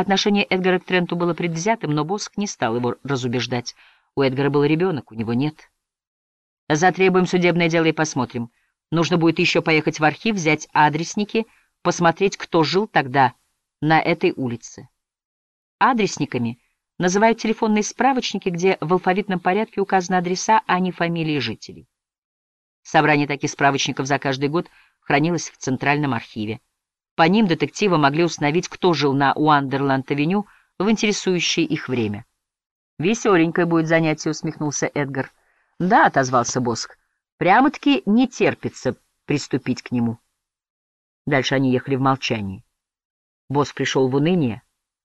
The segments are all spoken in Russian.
Отношение Эдгара к Тренту было предвзятым, но Боск не стал его разубеждать. У Эдгара был ребенок, у него нет. Затребуем судебное дело и посмотрим. Нужно будет еще поехать в архив, взять адресники, посмотреть, кто жил тогда на этой улице. Адресниками называют телефонные справочники, где в алфавитном порядке указаны адреса, а не фамилии жителей. Собрание таких справочников за каждый год хранилось в Центральном архиве. По ним детективы могли установить, кто жил на Уандерланд-авеню в интересующее их время. «Веселенькое будет занятие», — усмехнулся Эдгар. «Да», — отозвался Боск, — «прямо-таки не терпится приступить к нему». Дальше они ехали в молчании. Боск пришел в уныние.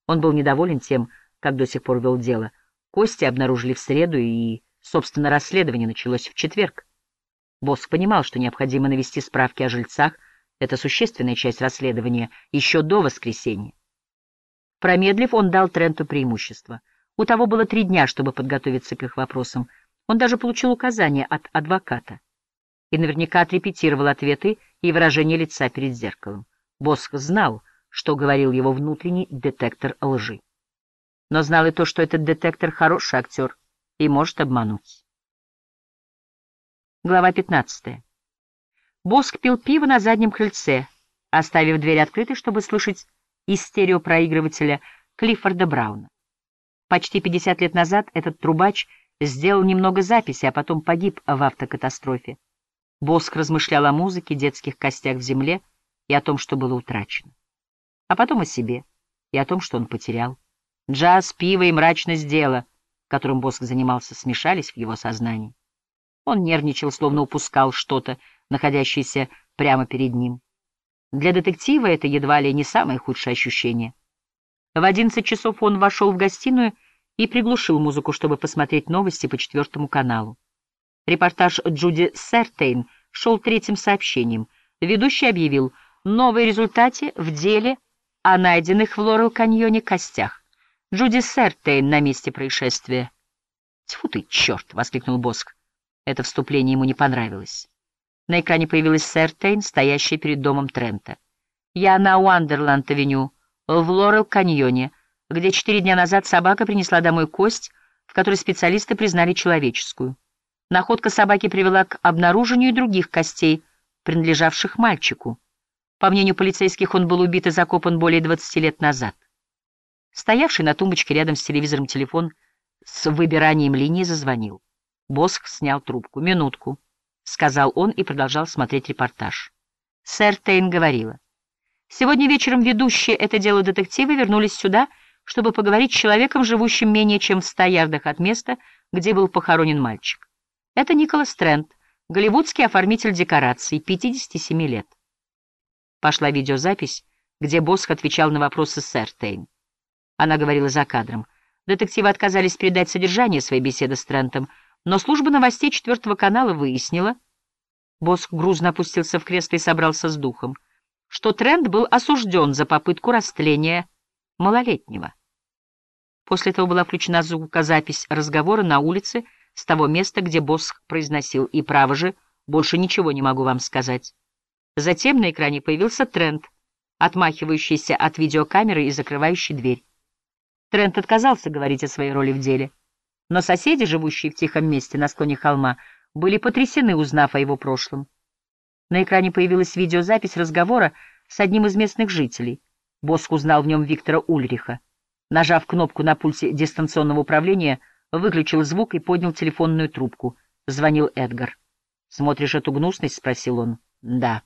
Он был недоволен тем, как до сих пор вел дело. Кости обнаружили в среду, и, собственно, расследование началось в четверг. Боск понимал, что необходимо навести справки о жильцах, это существенная часть расследования, еще до воскресенья. Промедлив, он дал Тренту преимущество. У того было три дня, чтобы подготовиться к их вопросам. Он даже получил указание от адвоката. И наверняка отрепетировал ответы и выражение лица перед зеркалом. Боск знал, что говорил его внутренний детектор лжи. Но знал и то, что этот детектор хороший актер и может обмануть. Глава 15. Боск пил пиво на заднем крыльце, оставив дверь открытой, чтобы слышать из стереопроигрывателя Клиффорда Брауна. Почти 50 лет назад этот трубач сделал немного записи, а потом погиб в автокатастрофе. Боск размышлял о музыке, детских костях в земле и о том, что было утрачено. А потом о себе и о том, что он потерял. Джаз, пиво и мрачность дела, которым Боск занимался, смешались в его сознании. Он нервничал, словно упускал что-то, находящееся прямо перед ним. Для детектива это едва ли не самое худшее ощущение. В одиннадцать часов он вошел в гостиную и приглушил музыку, чтобы посмотреть новости по четвертому каналу. Репортаж Джуди Сертейн шел третьим сообщением. Ведущий объявил новые результаты в деле о найденных в Лорел-каньоне костях. Джуди Сертейн на месте происшествия. «Тьфу ты, черт!» — воскликнул Боск. Это вступление ему не понравилось. На экране появилась сэр Тейн, стоящая перед домом Трента. «Я на Уандерланд-авеню, в Лорел-каньоне, где четыре дня назад собака принесла домой кость, в которой специалисты признали человеческую. Находка собаки привела к обнаружению других костей, принадлежавших мальчику. По мнению полицейских, он был убит и закопан более 20 лет назад. Стоявший на тумбочке рядом с телевизором телефон с выбиранием линии зазвонил. Босх снял трубку. «Минутку», — сказал он и продолжал смотреть репортаж. Сэр Тейн говорила. «Сегодня вечером ведущие это дело детективы вернулись сюда, чтобы поговорить с человеком, живущим менее чем в ста ярдах от места, где был похоронен мальчик. Это Николас Трент, голливудский оформитель декораций, 57 лет». Пошла видеозапись, где Босх отвечал на вопросы сэр Тейн. Она говорила за кадром. Детективы отказались передать содержание своей беседы с Трентом, но служба новостей четвертого канала выяснила, Боск грузно опустился в кресло и собрался с духом, что Трент был осужден за попытку растления малолетнего. После этого была включена звукозапись разговора на улице с того места, где Боск произносил «И право же, больше ничего не могу вам сказать». Затем на экране появился Трент, отмахивающийся от видеокамеры и закрывающий дверь. Трент отказался говорить о своей роли в деле. Но соседи, живущие в тихом месте на склоне холма, были потрясены, узнав о его прошлом. На экране появилась видеозапись разговора с одним из местных жителей. Боск узнал в нем Виктора Ульриха. Нажав кнопку на пульсе дистанционного управления, выключил звук и поднял телефонную трубку. Звонил Эдгар. «Смотришь эту гнусность?» — спросил он. «Да».